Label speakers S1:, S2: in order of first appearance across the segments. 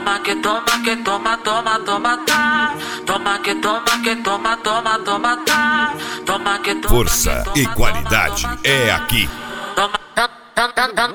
S1: Toma que toma que toma, toma, toma, tá. Toma que toma que toma, toma, toma, tá. Toma que toma.
S2: Força e qualidade é aqui.
S1: Toma, tam, tam, tam,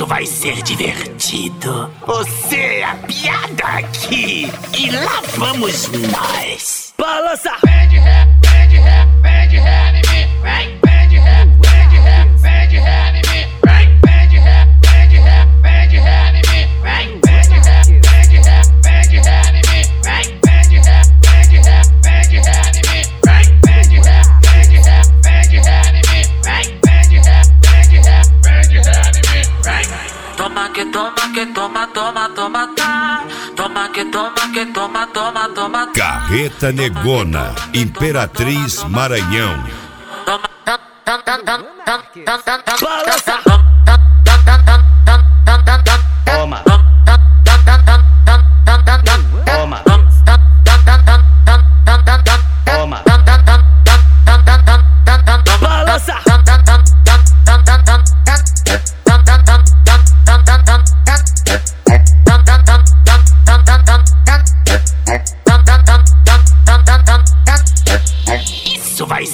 S3: Isso vai ser divertido. Você é a piada aqui. E lá vamos nós.
S4: Balança.
S5: De ré,
S1: Toma que toma que toma, toma, toma, tá. Toma que toma que toma, toma, toma, tá.
S2: Carreta Negona. Imperatriz Maranhão.
S1: Toma,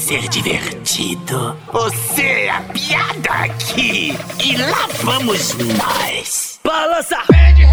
S3: ser divertido. Você é a piada aqui. E lá vamos nós.
S4: Balança.
S5: Vem de